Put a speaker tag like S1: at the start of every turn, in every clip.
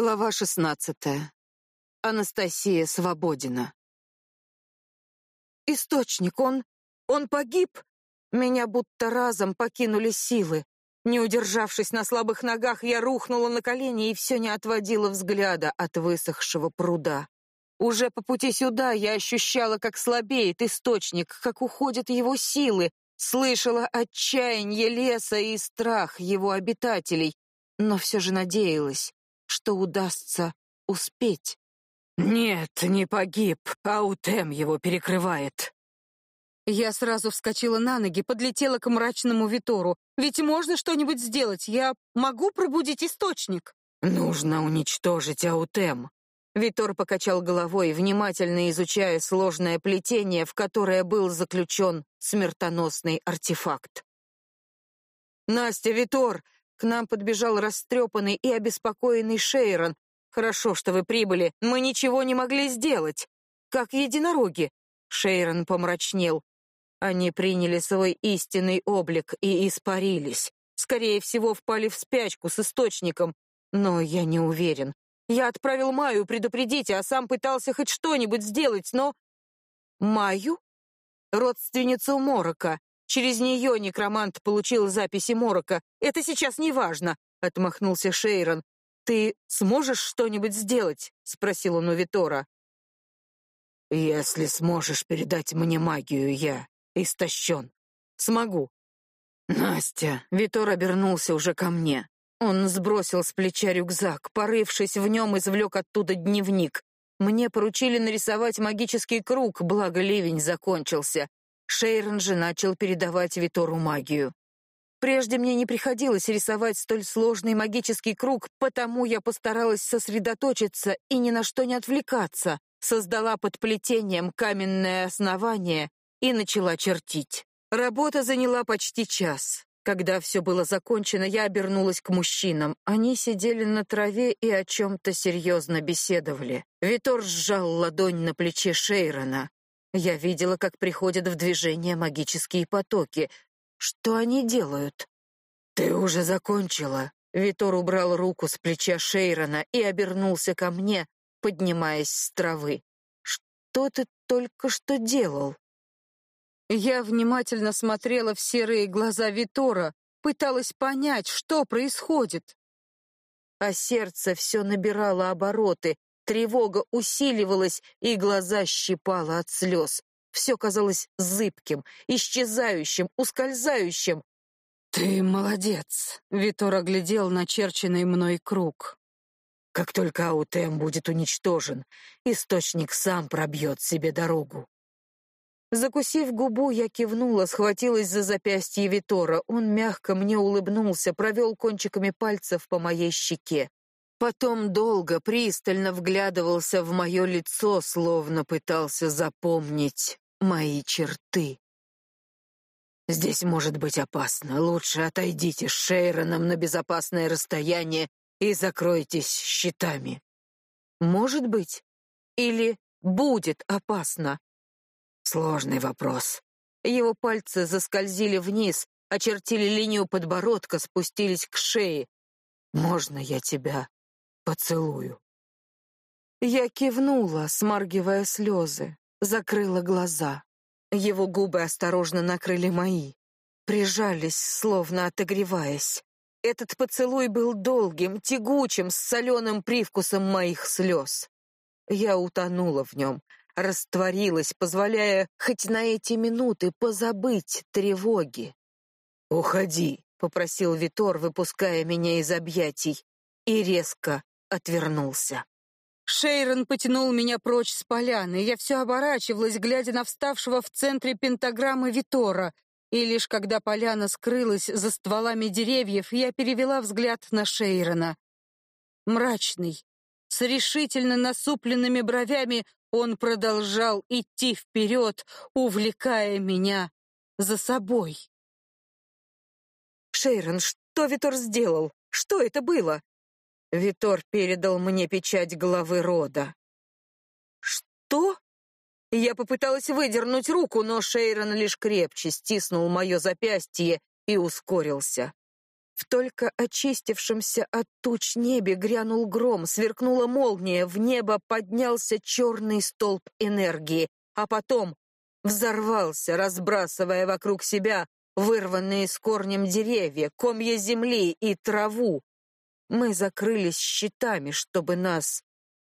S1: Глава шестнадцатая. Анастасия Свободина. Источник, он... он погиб. Меня будто разом покинули силы. Не удержавшись на слабых ногах, я рухнула на колени и все не отводила взгляда от высохшего пруда. Уже по пути сюда я ощущала, как слабеет источник, как уходят его силы, слышала отчаяние леса и страх его обитателей, но все же надеялась, что удастся успеть.
S2: Нет, не погиб, Аутем его перекрывает.
S1: Я сразу вскочила на ноги, подлетела к мрачному Витору. Ведь можно что-нибудь сделать. Я могу пробудить источник.
S2: Нужно уничтожить Аутем.
S1: Витор покачал головой, внимательно изучая сложное плетение, в которое был заключен смертоносный артефакт. Настя, Витор, к нам подбежал растрепанный и обеспокоенный Шейрон. «Хорошо, что вы прибыли. Мы ничего не могли сделать. Как единороги». Шейрон помрачнел. Они приняли свой истинный облик и испарились. Скорее всего, впали в спячку с источником. Но я не уверен. Я отправил Маю предупредить, а сам пытался хоть что-нибудь сделать, но... Маю? Родственницу Морока. Через нее некромант получил записи Морока. Это сейчас не важно, отмахнулся Шейрон. Ты сможешь что-нибудь сделать? спросил он у Витора.
S2: Если сможешь передать мне магию, я истощен.
S1: Смогу.
S2: Настя,
S1: Витор обернулся уже ко мне. Он сбросил с плеча рюкзак, порывшись в нем, извлек оттуда дневник. Мне поручили нарисовать магический круг, благо ливень закончился. Шейрон же начал передавать Витору магию. Прежде мне не приходилось рисовать столь сложный магический круг, потому я постаралась сосредоточиться и ни на что не отвлекаться, создала под плетением каменное основание и начала чертить. Работа заняла почти час. Когда все было закончено, я обернулась к мужчинам. Они сидели на траве и о чем-то серьезно беседовали. Витор сжал ладонь на плече Шейрона. Я видела, как приходят в движение магические потоки. Что они делают?
S2: Ты уже закончила.
S1: Витор убрал руку с плеча Шейрона и обернулся ко мне, поднимаясь с травы. Что ты только что делал? Я внимательно смотрела в серые глаза Витора, пыталась понять, что происходит. А сердце все набирало обороты, Тревога усиливалась, и глаза щипало от слез. Все казалось зыбким, исчезающим, ускользающим.
S2: «Ты молодец!» — Витор оглядел начерченный мной круг. «Как только Аутем будет уничтожен, источник сам пробьет себе дорогу».
S1: Закусив губу, я кивнула, схватилась за запястье Витора. Он мягко мне улыбнулся, провел кончиками пальцев по моей щеке. Потом долго, пристально вглядывался в мое лицо, словно пытался запомнить мои черты.
S2: «Здесь может быть опасно. Лучше отойдите с Шейроном на безопасное расстояние и закройтесь щитами».
S1: «Может быть? Или будет опасно?»
S2: Сложный вопрос.
S1: Его пальцы заскользили вниз, очертили линию подбородка, спустились к шее. «Можно я тебя поцелую. Я кивнула, смаргивая слезы, закрыла глаза. Его губы осторожно накрыли мои, прижались, словно отогреваясь. Этот поцелуй был долгим, тягучим, с соленым привкусом моих слез. Я утонула в нем, растворилась, позволяя хоть на эти минуты позабыть тревоги.
S2: «Уходи», —
S1: попросил Витор, выпуская меня из объятий, и резко отвернулся. Шейрон потянул меня прочь с поляны. Я все оборачивалась, глядя на вставшего в центре пентаграммы Витора. И лишь когда поляна скрылась за стволами деревьев, я перевела взгляд на Шейрона. Мрачный, с решительно насупленными бровями, он продолжал идти вперед, увлекая меня за собой. «Шейрон, что Витор сделал? Что это было?» Витор передал мне печать главы рода. Что? Я попыталась выдернуть руку, но Шейрон лишь крепче стиснул мое запястье и ускорился. В только очистившемся от туч небе грянул гром, сверкнула молния, в небо поднялся черный столб энергии, а потом взорвался, разбрасывая вокруг себя вырванные с корнем деревья, комья земли и траву. Мы закрылись щитами, чтобы нас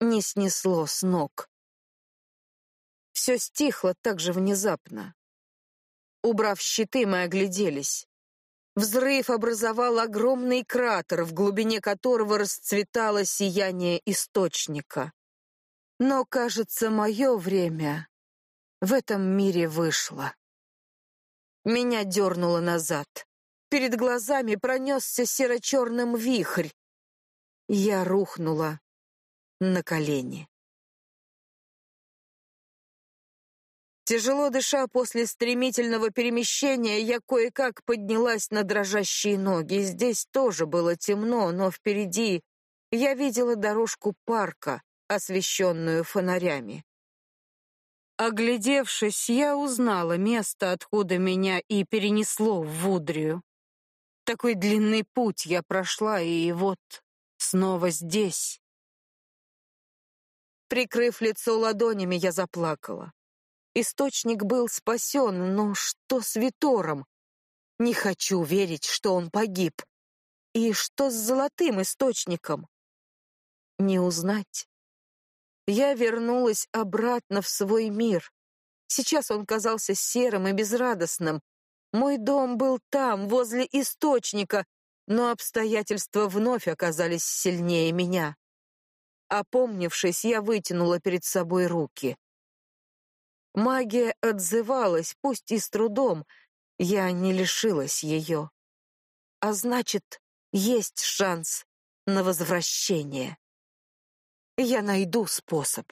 S1: не снесло с ног. Все стихло так же внезапно. Убрав щиты, мы огляделись. Взрыв образовал огромный кратер, в глубине которого расцветало сияние источника. Но, кажется, мое время в этом мире вышло. Меня дернуло назад. Перед глазами пронесся серо-черным вихрь. Я рухнула на колени. Тяжело дыша после стремительного перемещения, я кое-как поднялась на дрожащие ноги. Здесь тоже было темно, но впереди я видела дорожку парка, освещенную фонарями. Оглядевшись, я узнала место, откуда меня и перенесло в Вудрию. Такой длинный путь я прошла, и вот снова здесь. Прикрыв лицо ладонями, я заплакала. Источник был спасен, но что с Витором? Не хочу верить, что он погиб. И что с золотым источником? Не узнать. Я вернулась обратно в свой мир. Сейчас он казался серым и безрадостным. Мой дом был там, возле источника, но обстоятельства вновь оказались сильнее меня. Опомнившись, я вытянула перед собой руки. Магия отзывалась, пусть и с трудом. Я не лишилась ее. А значит, есть шанс на возвращение. Я найду способ.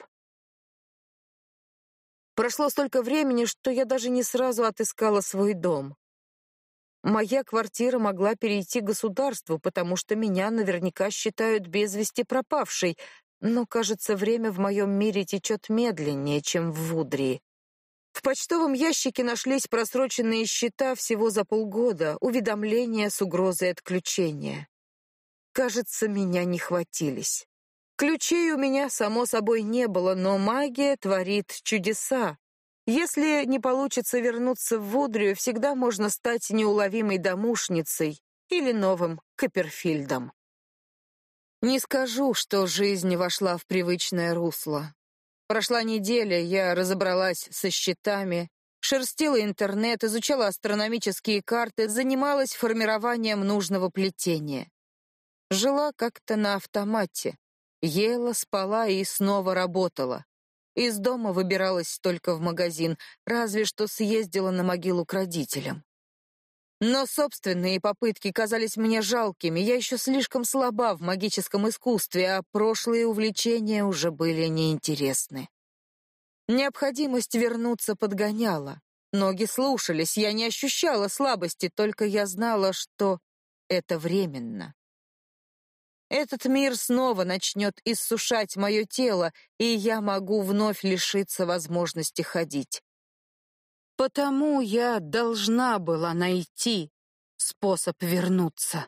S1: Прошло столько времени, что я даже не сразу отыскала свой дом. Моя квартира могла перейти государству, потому что меня наверняка считают без вести пропавшей, но, кажется, время в моем мире течет медленнее, чем в Вудрии. В почтовом ящике нашлись просроченные счета всего за полгода, уведомления с угрозой отключения. Кажется, меня не хватились. Ключей у меня, само собой, не было, но магия творит чудеса. Если не получится вернуться в Вудрию, всегда можно стать неуловимой домушницей или новым Копперфильдом. Не скажу, что жизнь вошла в привычное русло. Прошла неделя, я разобралась со счетами, шерстила интернет, изучала астрономические карты, занималась формированием нужного плетения. Жила как-то на автомате. Ела, спала и снова работала. Из дома выбиралась только в магазин, разве что съездила на могилу к родителям. Но собственные попытки казались мне жалкими, я еще слишком слаба в магическом искусстве, а прошлые увлечения уже были неинтересны. Необходимость вернуться подгоняла. Ноги слушались, я не ощущала слабости, только я знала, что это временно. Этот мир снова начнет иссушать мое тело, и я могу вновь лишиться возможности ходить. Потому я должна была найти способ вернуться.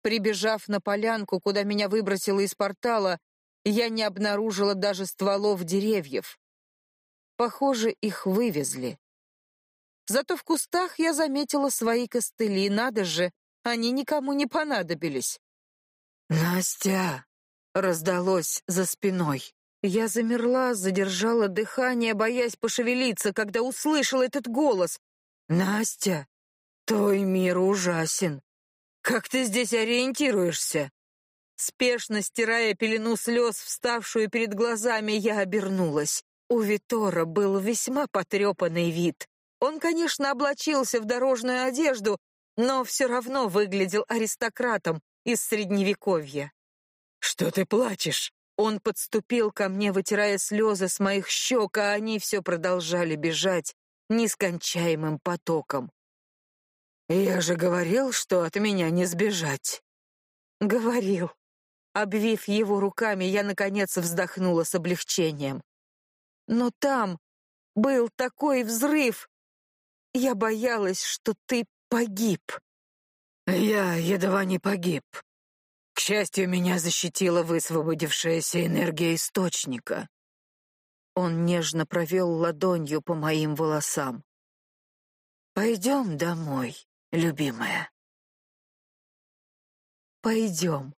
S1: Прибежав на полянку, куда меня выбросило из портала, я не обнаружила даже стволов деревьев. Похоже, их вывезли. Зато в кустах я заметила свои костыли, надо же, они никому не понадобились. «Настя!» — раздалось за спиной. Я замерла, задержала дыхание, боясь пошевелиться, когда услышала этот голос. «Настя, твой мир ужасен. Как ты здесь ориентируешься?» Спешно стирая пелену слез, вставшую перед глазами, я обернулась. У Витора был весьма потрепанный вид. Он, конечно, облачился в дорожную одежду, но все равно выглядел аристократом из Средневековья. «Что ты плачешь?» Он подступил ко мне, вытирая слезы с моих щек, а они все продолжали бежать нескончаемым потоком. «Я же говорил, что от меня не сбежать». «Говорил». Обвив его руками, я, наконец, вздохнула с облегчением. «Но там был такой взрыв! Я боялась, что ты погиб».
S2: Я едва не погиб. К счастью, меня защитила высвободившаяся энергия источника. Он нежно провел ладонью по моим волосам. Пойдем домой, любимая. Пойдем.